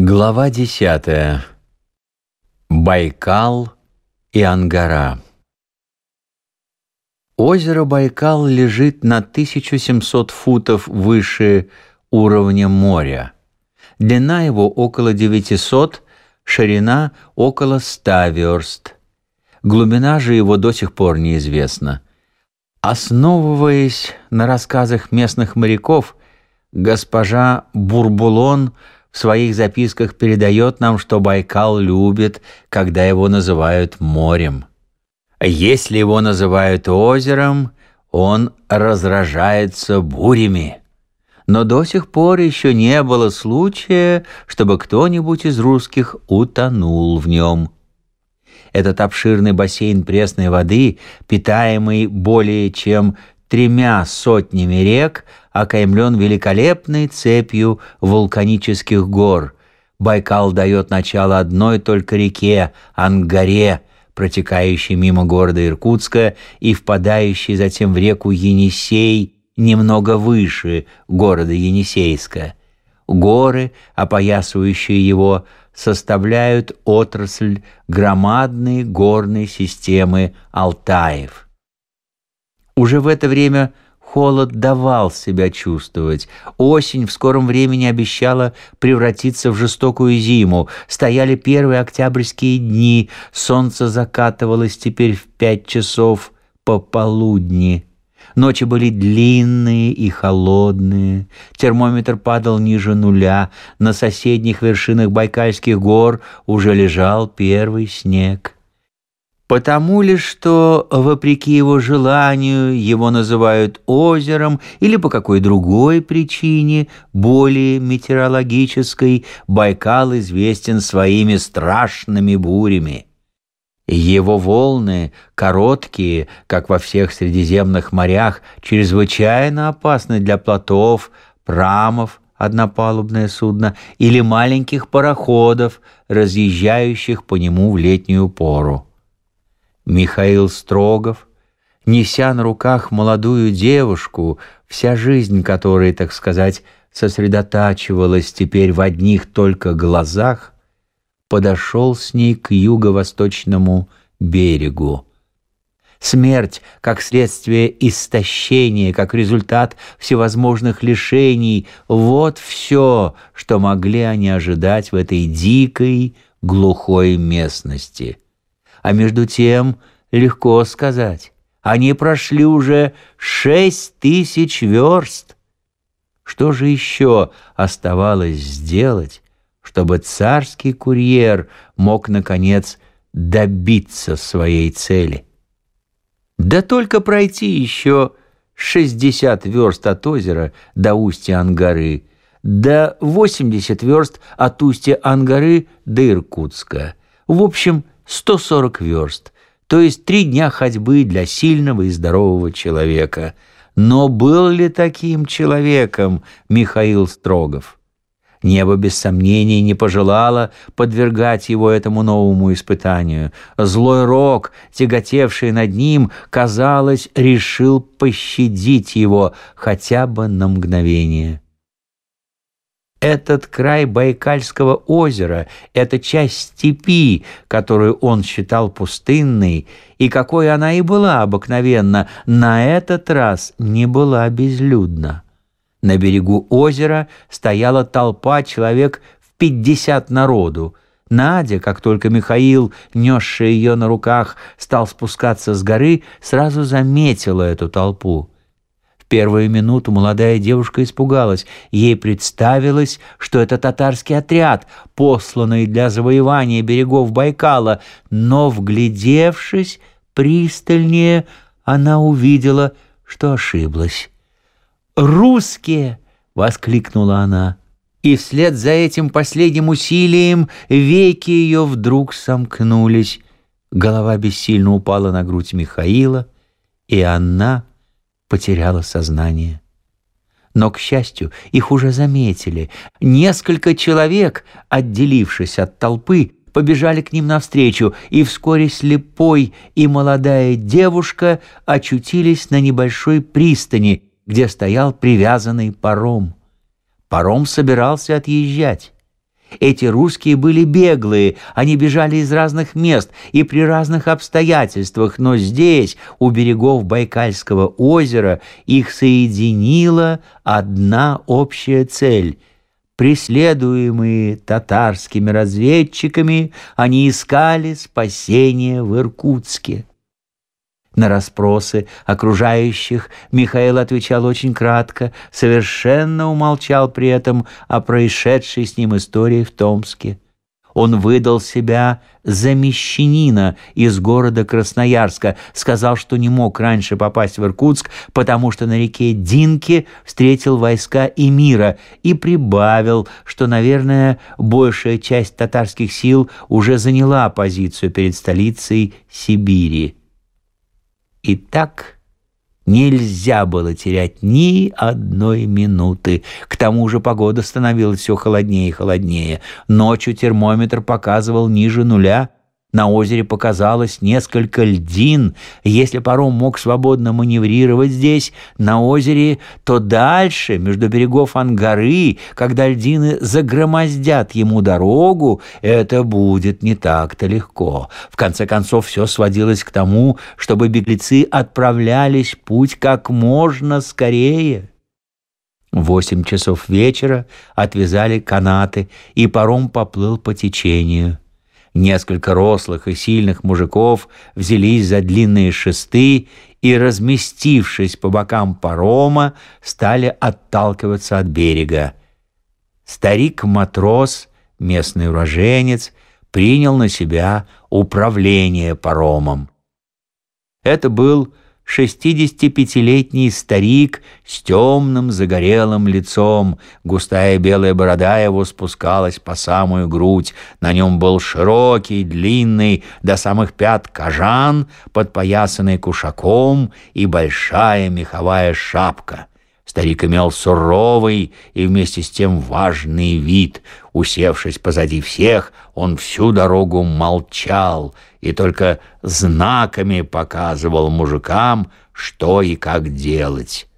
Глава десятая. Байкал и Ангара. Озеро Байкал лежит на 1700 футов выше уровня моря. Длина его около 900, ширина около 100 верст. Глубина же его до сих пор неизвестна. Основываясь на рассказах местных моряков, госпожа Бурбулон – в своих записках передает нам, что Байкал любит, когда его называют морем. Если его называют озером, он разражается бурями. Но до сих пор еще не было случая, чтобы кто-нибудь из русских утонул в нем. Этот обширный бассейн пресной воды, питаемый более чем тремя сотнями рек, окаймлен великолепной цепью вулканических гор. Байкал дает начало одной только реке – Ангаре, протекающей мимо города Иркутска и впадающей затем в реку Енисей немного выше города Енисейска. Горы, опоясывающие его, составляют отрасль громадной горной системы Алтаев. Уже в это время – Холод давал себя чувствовать. Осень в скором времени обещала превратиться в жестокую зиму. Стояли первые октябрьские дни. Солнце закатывалось теперь в пять часов пополудни. Ночи были длинные и холодные. Термометр падал ниже нуля. На соседних вершинах Байкальских гор уже лежал первый снег. Потому ли, что, вопреки его желанию, его называют озером, или по какой другой причине, более метеорологической, Байкал известен своими страшными бурями. Его волны, короткие, как во всех средиземных морях, чрезвычайно опасны для плотов, прамов, однопалубное судно или маленьких пароходов, разъезжающих по нему в летнюю пору. Михаил Строгов, неся на руках молодую девушку, вся жизнь которой, так сказать, сосредотачивалась теперь в одних только глазах, подошел с ней к юго-восточному берегу. Смерть, как следствие истощения, как результат всевозможных лишений — вот все, что могли они ожидать в этой дикой, глухой местности — а между тем, легко сказать, они прошли уже шесть тысяч верст. Что же еще оставалось сделать, чтобы царский курьер мог, наконец, добиться своей цели? Да только пройти еще шестьдесят верст от озера до устья Ангары, до восемьдесят верст от устья Ангары до Иркутска. В общем, 140 верст, то есть три дня ходьбы для сильного и здорового человека. Но был ли таким человеком Михаил Строгов? Небо без сомнений не пожелало подвергать его этому новому испытанию. Злой рок, тяготевший над ним, казалось, решил пощадить его хотя бы на мгновение. Этот край Байкальского озера, эта часть степи, которую он считал пустынной, и какой она и была обыкновенно, на этот раз не была безлюдна. На берегу озера стояла толпа человек в пятьдесят народу. Надя, как только Михаил, несший ее на руках, стал спускаться с горы, сразу заметила эту толпу первую минуту молодая девушка испугалась. Ей представилось, что это татарский отряд, посланный для завоевания берегов Байкала, но, вглядевшись пристальнее, она увидела, что ошиблась. «Русские!» — воскликнула она. И вслед за этим последним усилием веки ее вдруг сомкнулись. Голова бессильно упала на грудь Михаила, и она потеряла сознание. Но, к счастью, их уже заметили. Несколько человек, отделившись от толпы, побежали к ним навстречу, и вскоре слепой и молодая девушка очутились на небольшой пристани, где стоял привязанный паром. Паром собирался отъезжать. Эти русские были беглые, они бежали из разных мест и при разных обстоятельствах, но здесь, у берегов Байкальского озера, их соединила одна общая цель – Преследуемые татарскими разведчиками, они искали спасения в Иркутске. На расспросы окружающих Михаил отвечал очень кратко, совершенно умолчал при этом о происшедшей с ним истории в Томске. Он выдал себя за мещанина из города Красноярска, сказал, что не мог раньше попасть в Иркутск, потому что на реке Динке встретил войска эмира и прибавил, что, наверное, большая часть татарских сил уже заняла позицию перед столицей Сибири. И так нельзя было терять ни одной минуты. К тому же погода становилась все холоднее и холоднее. Ночью термометр показывал ниже нуля – на озере показалось несколько льдин. Если паром мог свободно маневрировать здесь, на озере, то дальше, между берегов Ангары, когда льдины загромоздят ему дорогу, это будет не так-то легко. В конце концов, все сводилось к тому, чтобы беглецы отправлялись путь как можно скорее. Восемь часов вечера отвязали канаты, и паром поплыл по течению. Несколько рослых и сильных мужиков взялись за длинные шесты и, разместившись по бокам парома, стали отталкиваться от берега. Старик-матрос, местный уроженец, принял на себя управление паромом. Это был 65-летний старик с темным загорелым лицом. Густая белая борода его спускалась по самую грудь. На нем был широкий, длинный, до самых пят кожан, подпоясанный кушаком и большая меховая шапка. Старик имел суровый и вместе с тем важный вид. Усевшись позади всех, он всю дорогу молчал и только знаками показывал мужикам, что и как делать.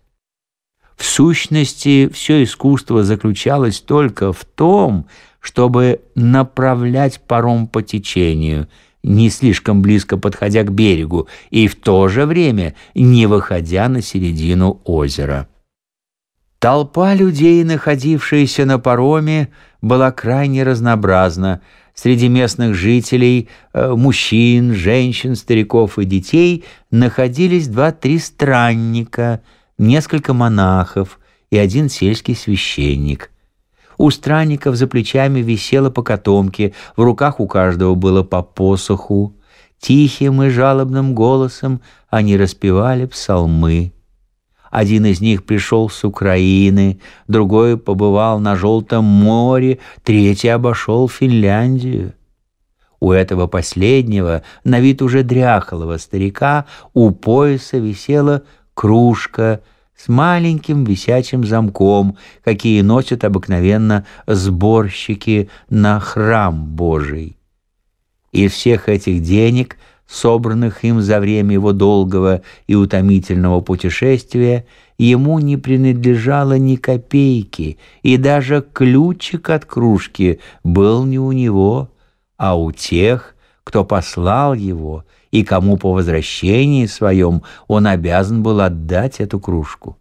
В сущности, все искусство заключалось только в том, чтобы направлять паром по течению, не слишком близко подходя к берегу, и в то же время не выходя на середину озера. Толпа людей, находившаяся на пароме, была крайне разнообразна. Среди местных жителей, э, мужчин, женщин, стариков и детей находились два-три странника, несколько монахов и один сельский священник. У странников за плечами висела по котомке, в руках у каждого было по посоху. Тихим и жалобным голосом они распевали псалмы. Один из них пришел с Украины, другой побывал на Желтом море, третий обошел Финляндию. У этого последнего, на вид уже дряхлого старика, у пояса висела кружка с маленьким висячим замком, какие носят обыкновенно сборщики на храм Божий. Из всех этих денег – собранных им за время его долгого и утомительного путешествия, ему не принадлежало ни копейки, и даже ключик от кружки был не у него, а у тех, кто послал его и кому по возвращении своем он обязан был отдать эту кружку.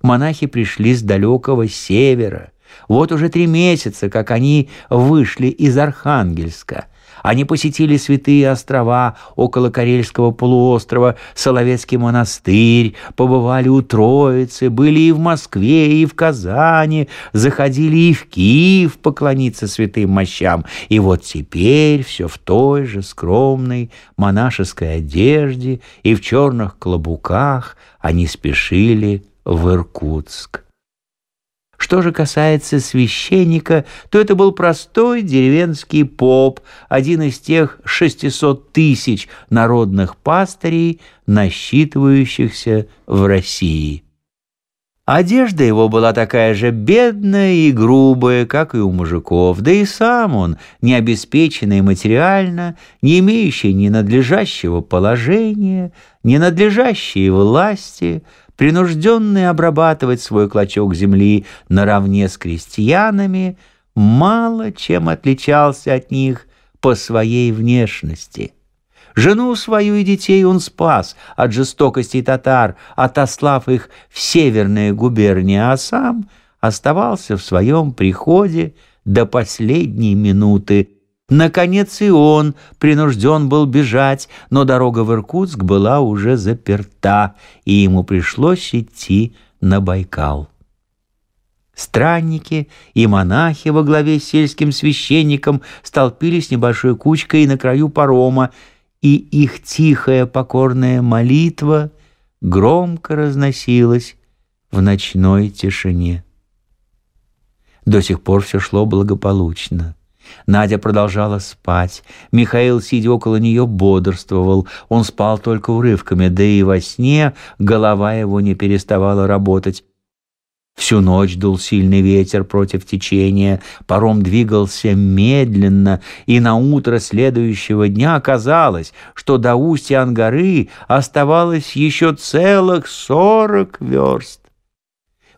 Монахи пришли с далекого севера. Вот уже три месяца, как они вышли из Архангельска – они посетили святые острова около Карельского полуострова, Соловецкий монастырь, побывали у Троицы, были и в Москве, и в Казани, заходили и в Киев поклониться святым мощам. И вот теперь все в той же скромной монашеской одежде и в черных клобуках они спешили в Иркутск. Что же касается священника, то это был простой деревенский поп, один из тех 600 тысяч народных пастырей, насчитывающихся в России. Одежда его была такая же бедная и грубая, как и у мужиков, да и сам он, не обеспеченный материально, не имеющий ни надлежащего положения, ни надлежащей власти, принужденный обрабатывать свой клочок земли наравне с крестьянами, мало чем отличался от них по своей внешности. Жену свою и детей он спас от жестокости татар, отослав их в северные губернии, а сам оставался в своем приходе до последней минуты. Наконец и он принужден был бежать, но дорога в Иркутск была уже заперта, и ему пришлось идти на Байкал. Странники и монахи во главе с сельским священником столпились небольшой кучкой на краю парома, и их тихая покорная молитва громко разносилась в ночной тишине. До сих пор все шло благополучно. Надя продолжала спать. Михаил, сидя около нее, бодрствовал. Он спал только урывками, да и во сне голова его не переставала работать. Всю ночь дул сильный ветер против течения, паром двигался медленно, и на утро следующего дня оказалось, что до устья Ангары оставалось еще целых сорок верст.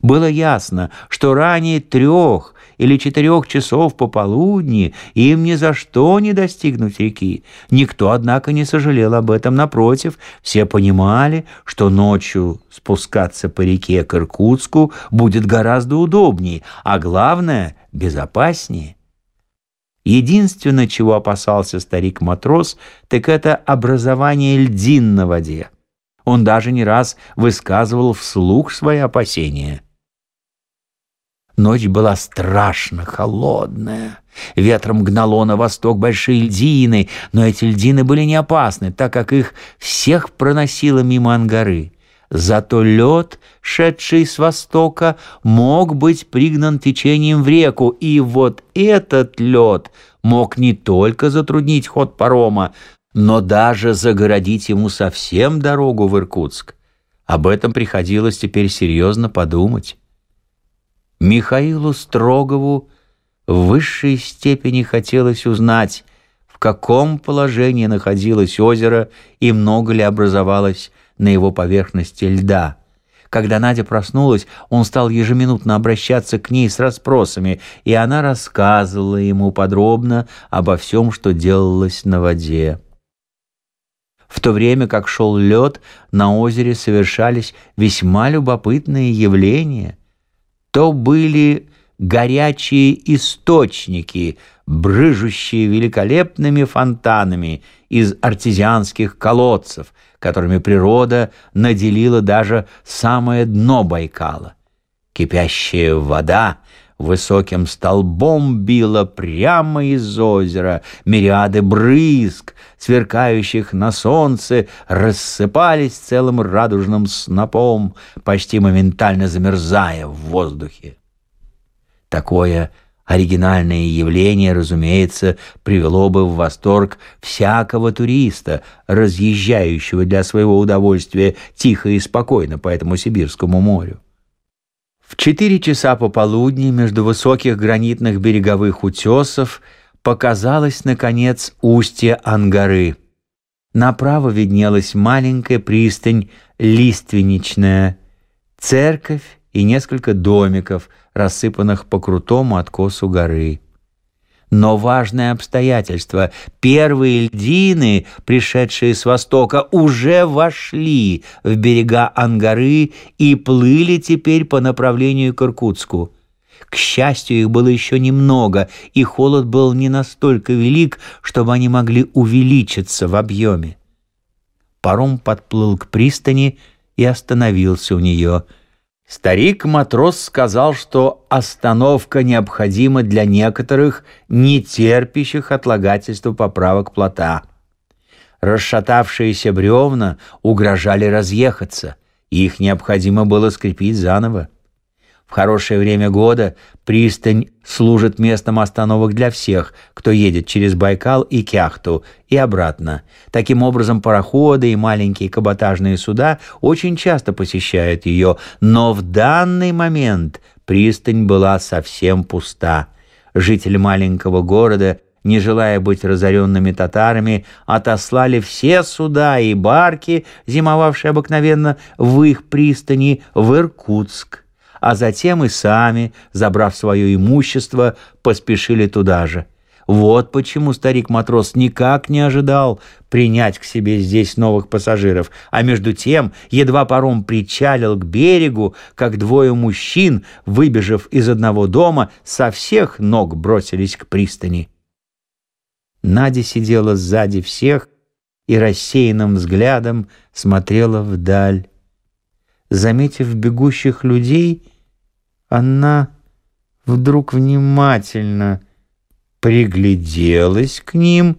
Было ясно, что ранее трех или четырех часов пополудни им ни за что не достигнуть реки. Никто, однако, не сожалел об этом. Напротив, все понимали, что ночью спускаться по реке к Иркутску будет гораздо удобнее, а главное — безопаснее. Единственное, чего опасался старик-матрос, так это образование льдин на воде. Он даже не раз высказывал вслух свои опасения — Ночь была страшно холодная. Ветром гнало на восток большие льдины, но эти льдины были не опасны, так как их всех проносило мимо ангары. Зато лед, шедший с востока, мог быть пригнан течением в реку, и вот этот лед мог не только затруднить ход парома, но даже загородить ему совсем дорогу в Иркутск. Об этом приходилось теперь серьезно подумать. Михаилу Строгову в высшей степени хотелось узнать, в каком положении находилось озеро и много ли образовалось на его поверхности льда. Когда Надя проснулась, он стал ежеминутно обращаться к ней с расспросами, и она рассказывала ему подробно обо всем, что делалось на воде. В то время как шел лед, на озере совершались весьма любопытные явления – то были горячие источники, брыжущие великолепными фонтанами из артезианских колодцев, которыми природа наделила даже самое дно Байкала. Кипящая вода высоким столбом била прямо из озера, мириады брызг, сверкающих на солнце, рассыпались целым радужным снопом, почти моментально замерзая в воздухе. Такое оригинальное явление, разумеется, привело бы в восторг всякого туриста, разъезжающего для своего удовольствия тихо и спокойно по этому Сибирскому морю. В четыре часа пополудни между высоких гранитных береговых утесов – показалось, наконец, устье Ангары. Направо виднелась маленькая пристань, лиственничная, церковь и несколько домиков, рассыпанных по крутому откосу горы. Но важное обстоятельство — первые льдины, пришедшие с востока, уже вошли в берега Ангары и плыли теперь по направлению к Иркутску. К счастью, их было еще немного, и холод был не настолько велик, чтобы они могли увеличиться в объеме. Паром подплыл к пристани и остановился у нее. Старик-матрос сказал, что остановка необходима для некоторых, не терпящих отлагательства поправок плота. Расшатавшиеся бревна угрожали разъехаться, и их необходимо было скрепить заново. В хорошее время года пристань служит местом остановок для всех, кто едет через Байкал и Кяхту и обратно. Таким образом, пароходы и маленькие каботажные суда очень часто посещают ее, но в данный момент пристань была совсем пуста. Жители маленького города не желая быть разоренными татарами, отослали все суда и барки, зимовавшие обыкновенно в их пристани, в Иркутск а затем и сами, забрав свое имущество, поспешили туда же. Вот почему старик-матрос никак не ожидал принять к себе здесь новых пассажиров, а между тем едва паром причалил к берегу, как двое мужчин, выбежав из одного дома, со всех ног бросились к пристани. Надя сидела сзади всех и рассеянным взглядом смотрела вдаль. Заметив бегущих людей, она вдруг внимательно пригляделась к ним,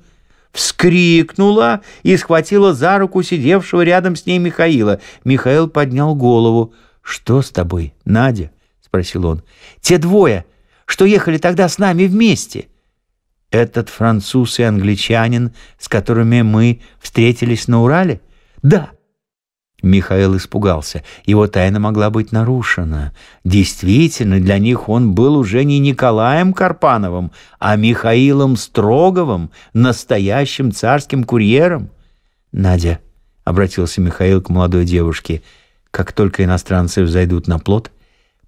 вскрикнула и схватила за руку сидевшего рядом с ней Михаила. Михаил поднял голову. «Что с тобой, Надя?» — спросил он. «Те двое, что ехали тогда с нами вместе». «Этот француз и англичанин, с которыми мы встретились на Урале?» «Да, Михаил испугался. Его тайна могла быть нарушена. Действительно, для них он был уже не Николаем Карпановым, а Михаилом Строговым, настоящим царским курьером. «Надя», — обратился Михаил к молодой девушке, — «как только иностранцы взойдут на плот,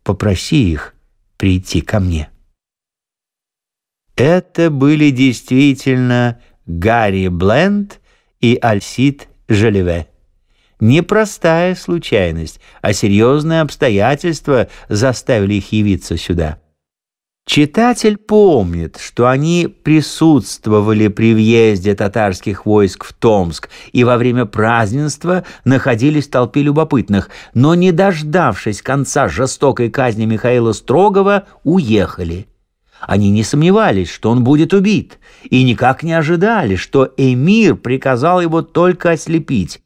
попроси их прийти ко мне». Это были действительно Гарри Бленд и Альсид Желеве непростая случайность, а серьезные обстоятельства заставили их явиться сюда. Читатель помнит, что они присутствовали при въезде татарских войск в Томск и во время празднества находились в толпе любопытных, но, не дождавшись конца жестокой казни Михаила Строгова, уехали. Они не сомневались, что он будет убит, и никак не ожидали, что эмир приказал его только ослепить.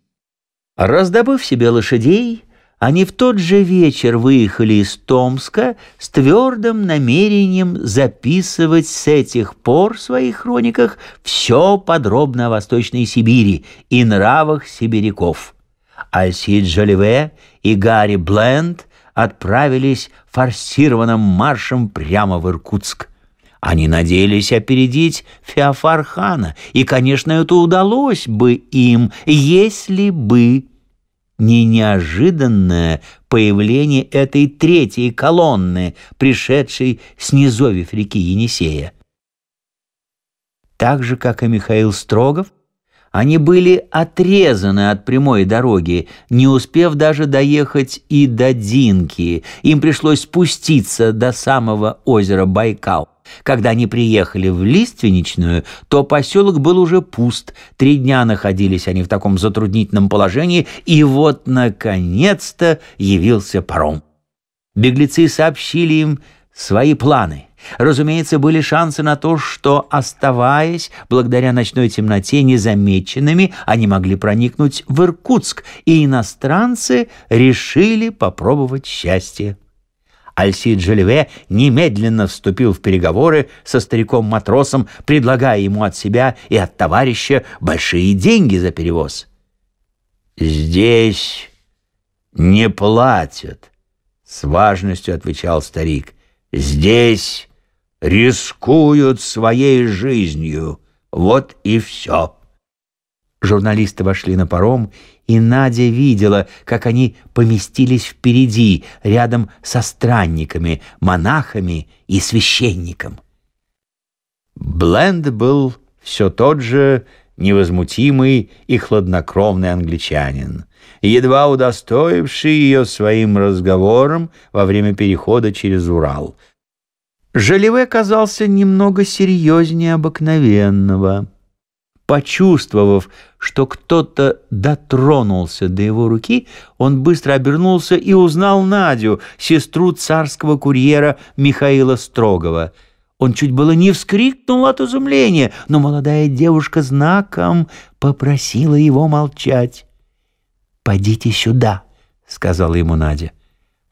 Раздобыв себе лошадей, они в тот же вечер выехали из Томска с твердым намерением записывать с этих пор в своих хрониках все подробно о Восточной Сибири и нравах сибиряков. Альсид Жолеве и Гарри Бленд отправились форсированным маршем прямо в Иркутск. Они надеялись опередить Феофархана, и, конечно, это удалось бы им, если бы не неожиданное появление этой третьей колонны, пришедшей с низовьев реки Енисея. Так же, как и Михаил Строгов, они были отрезаны от прямой дороги, не успев даже доехать и до Динки. Им пришлось спуститься до самого озера Байкал. Когда они приехали в Лиственничную, то поселок был уже пуст. Три дня находились они в таком затруднительном положении, и вот, наконец-то, явился паром. Беглецы сообщили им свои планы. Разумеется, были шансы на то, что, оставаясь благодаря ночной темноте незамеченными, они могли проникнуть в Иркутск, и иностранцы решили попробовать счастье. Альсид Желеве немедленно вступил в переговоры со стариком-матросом, предлагая ему от себя и от товарища большие деньги за перевоз. «Здесь не платят», — с важностью отвечал старик. «Здесь рискуют своей жизнью. Вот и все». Журналисты вошли на паром, и Надя видела, как они поместились впереди, рядом со странниками, монахами и священником. Бленд был все тот же невозмутимый и хладнокровный англичанин, едва удостоивший ее своим разговором во время перехода через Урал. Жалеве казался немного серьезнее обыкновенного — Почувствовав, что кто-то дотронулся до его руки, он быстро обернулся и узнал Надю, сестру царского курьера Михаила Строгова. Он чуть было не вскрикнул от изумления, но молодая девушка знаком попросила его молчать. «Пойдите сюда», — сказала ему Надя.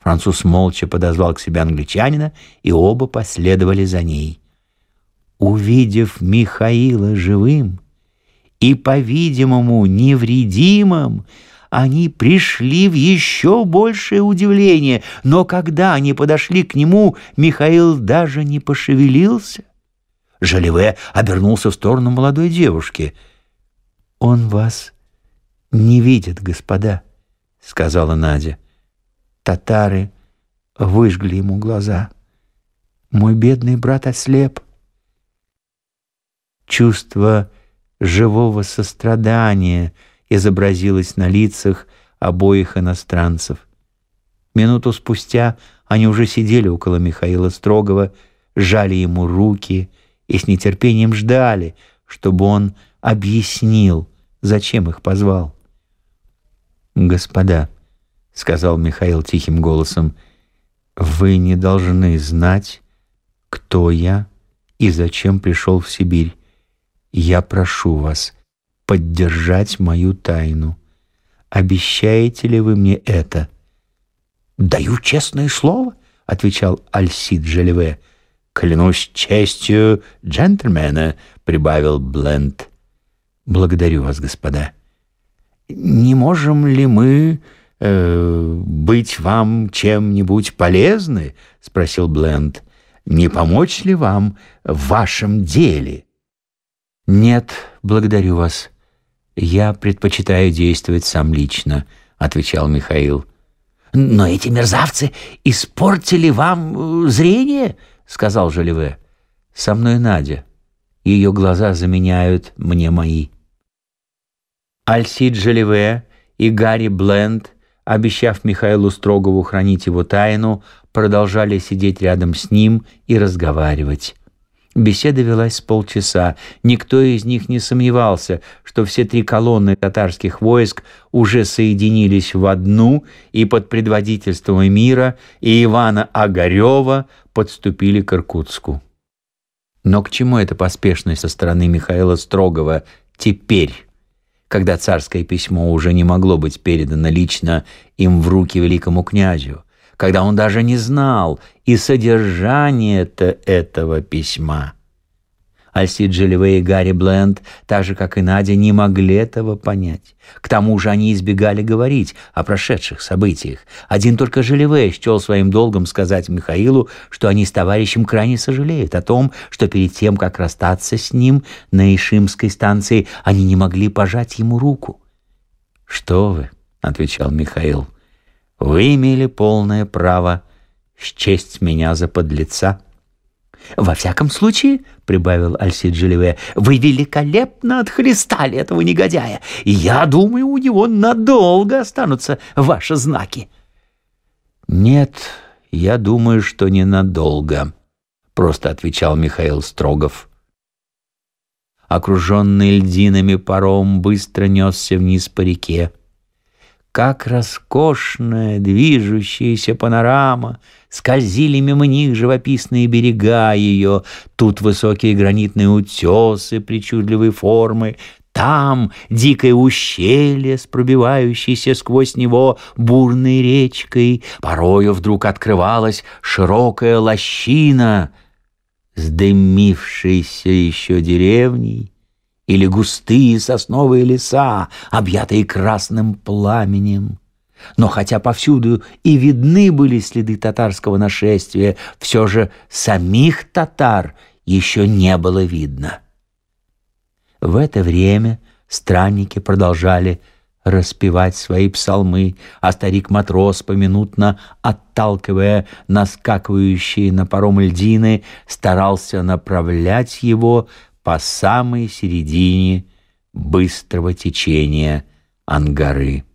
Француз молча подозвал к себе англичанина, и оба последовали за ней. Увидев Михаила живым, и, по-видимому, невредимым, они пришли в еще большее удивление, но когда они подошли к нему, Михаил даже не пошевелился. Жалеве обернулся в сторону молодой девушки. «Он вас не видит, господа», — сказала Надя. «Татары выжгли ему глаза. Мой бедный брат ослеп. Чувство живого сострадания изобразилось на лицах обоих иностранцев. Минуту спустя они уже сидели около Михаила Строгова, жали ему руки и с нетерпением ждали, чтобы он объяснил, зачем их позвал. «Господа», — сказал Михаил тихим голосом, — «вы не должны знать, кто я и зачем пришел в Сибирь. Я прошу вас поддержать мою тайну. Обещаете ли вы мне это?» «Даю честное слово», — отвечал Альсид Желеве. «Клянусь честью джентльмена», — прибавил Бленд. «Благодарю вас, господа». «Не можем ли мы э, быть вам чем-нибудь полезны?» — спросил Бленд. «Не помочь ли вам в вашем деле?» «Нет, благодарю вас. Я предпочитаю действовать сам лично», — отвечал Михаил. «Но эти мерзавцы испортили вам э, зрение?» — сказал Желеве. «Со мной Надя. Ее глаза заменяют мне мои». Альсид Желеве и Гарри Бленд, обещав Михаилу Строгову хранить его тайну, продолжали сидеть рядом с ним и разговаривать. Беседа велась полчаса. Никто из них не сомневался, что все три колонны татарских войск уже соединились в одну и под предводительством Эмира и Ивана Огарева подступили к Иркутску. Но к чему эта поспешность со стороны Михаила Строгова теперь, когда царское письмо уже не могло быть передано лично им в руки великому князю? когда он даже не знал и содержание-то этого письма. Альсид Джелеве и Гарри Бленд, так же, как и Надя, не могли этого понять. К тому же они избегали говорить о прошедших событиях. Один только Желеве счел своим долгом сказать Михаилу, что они с товарищем крайне сожалеют о том, что перед тем, как расстаться с ним на Ишимской станции, они не могли пожать ему руку. «Что вы?» — отвечал Михаил. — вы имели полное право счесть меня за подлеца. «Во всяком случае, — прибавил Альсид Желеве, — вы великолепно отхлестали этого негодяя, и я думаю, у него надолго останутся ваши знаки». «Нет, я думаю, что ненадолго», — просто отвечал Михаил Строгов. Окруженный льдинами паром быстро несся вниз по реке. Как роскошная движущаяся панорама, скользили мимо них живописные берега ее, тут высокие гранитные утесы причудливой формы, там дикое ущелье с пробивающейся сквозь него бурной речкой, порою вдруг открывалась широкая лощина с дымившейся еще деревней, или густые сосновые леса, объятые красным пламенем. Но хотя повсюду и видны были следы татарского нашествия, все же самих татар еще не было видно. В это время странники продолжали распевать свои псалмы, а старик-матрос, поминутно отталкивая наскакивающие на паром льдины, старался направлять его по самой середине быстрого течения Ангары.